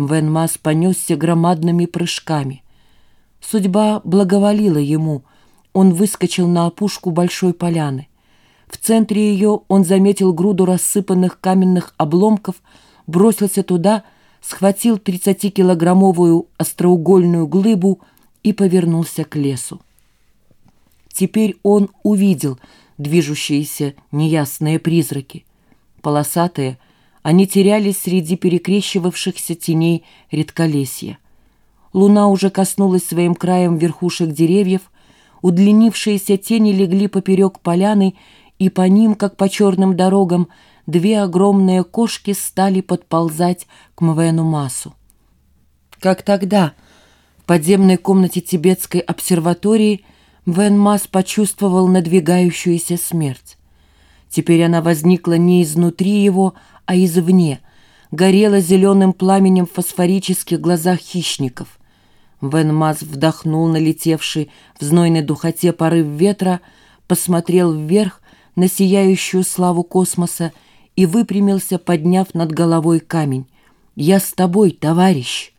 Мвен Мас понесся громадными прыжками. Судьба благоволила ему. Он выскочил на опушку большой поляны. В центре ее он заметил груду рассыпанных каменных обломков, бросился туда, схватил 30-килограммовую остроугольную глыбу и повернулся к лесу. Теперь он увидел движущиеся неясные призраки. Полосатые, они терялись среди перекрещивавшихся теней редколесья. Луна уже коснулась своим краем верхушек деревьев, удлинившиеся тени легли поперек поляны, и по ним, как по черным дорогам, две огромные кошки стали подползать к Мвену Масу. Как тогда, в подземной комнате тибетской обсерватории, Вен Мас почувствовал надвигающуюся смерть. Теперь она возникла не изнутри его, а извне, горела зеленым пламенем в фосфорических глазах хищников. Вен Мас вдохнул налетевший в знойной духоте порыв ветра, посмотрел вверх на сияющую славу космоса и выпрямился, подняв над головой камень. «Я с тобой, товарищ!»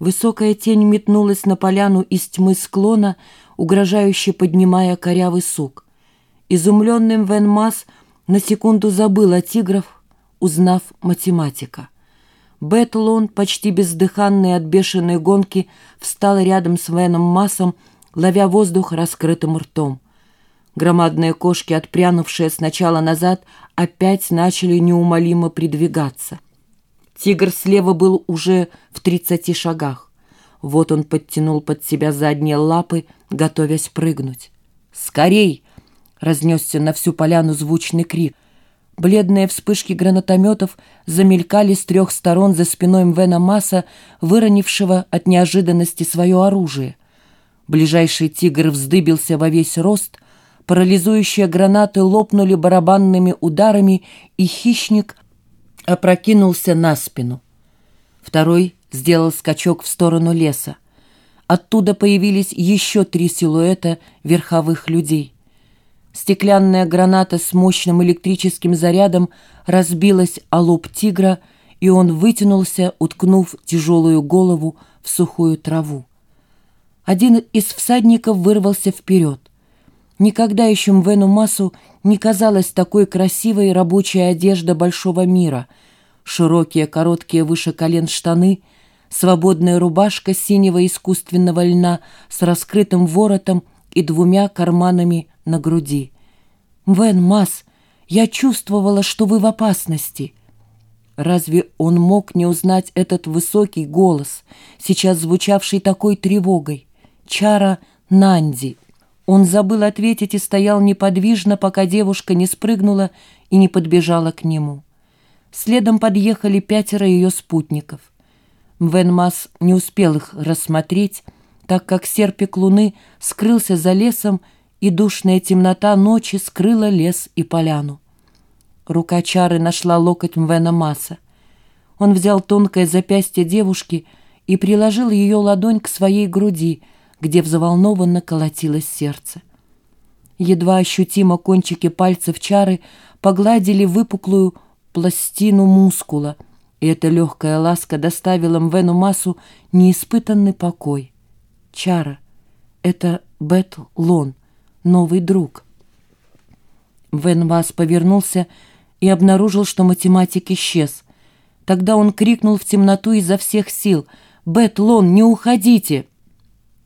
Высокая тень метнулась на поляну из тьмы склона, угрожающе поднимая корявый сук. Изумленным Вен Мас на секунду забыл о тигров, узнав математика. Бэтлон, почти бездыханный от бешеной гонки, встал рядом с Веном Масом, ловя воздух раскрытым ртом. Громадные кошки, отпрянувшие сначала назад, опять начали неумолимо придвигаться. Тигр слева был уже в тридцати шагах. Вот он подтянул под себя задние лапы, готовясь прыгнуть. «Скорей!» — разнесся на всю поляну звучный крик. Бледные вспышки гранатометов замелькали с трех сторон за спиной Мвена Масса, выронившего от неожиданности свое оружие. Ближайший тигр вздыбился во весь рост, парализующие гранаты лопнули барабанными ударами, и хищник опрокинулся на спину. Второй сделал скачок в сторону леса. Оттуда появились еще три силуэта верховых людей. Стеклянная граната с мощным электрическим зарядом разбилась о лоб тигра, и он вытянулся, уткнув тяжелую голову в сухую траву. Один из всадников вырвался вперед. Никогда еще Мвену Масу не казалась такой красивой рабочая одежда большого мира. Широкие, короткие выше колен штаны — свободная рубашка синего искусственного льна с раскрытым воротом и двумя карманами на груди. «Вен Мас, я чувствовала, что вы в опасности». Разве он мог не узнать этот высокий голос, сейчас звучавший такой тревогой? Чара Нанди. Он забыл ответить и стоял неподвижно, пока девушка не спрыгнула и не подбежала к нему. Следом подъехали пятеро ее спутников. Венмас не успел их рассмотреть, так как серпик луны скрылся за лесом, и душная темнота ночи скрыла лес и поляну. Рука Чары нашла локоть Мвена Маса. Он взял тонкое запястье девушки и приложил ее ладонь к своей груди, где взволнованно колотилось сердце. Едва ощутимо кончики пальцев Чары погладили выпуклую пластину мускула — и эта легкая ласка доставила Мвену Масу неиспытанный покой. Чара — это Бет Лон, новый друг. Мвен Мас повернулся и обнаружил, что математик исчез. Тогда он крикнул в темноту изо всех сил «Бет Лон, не уходите!»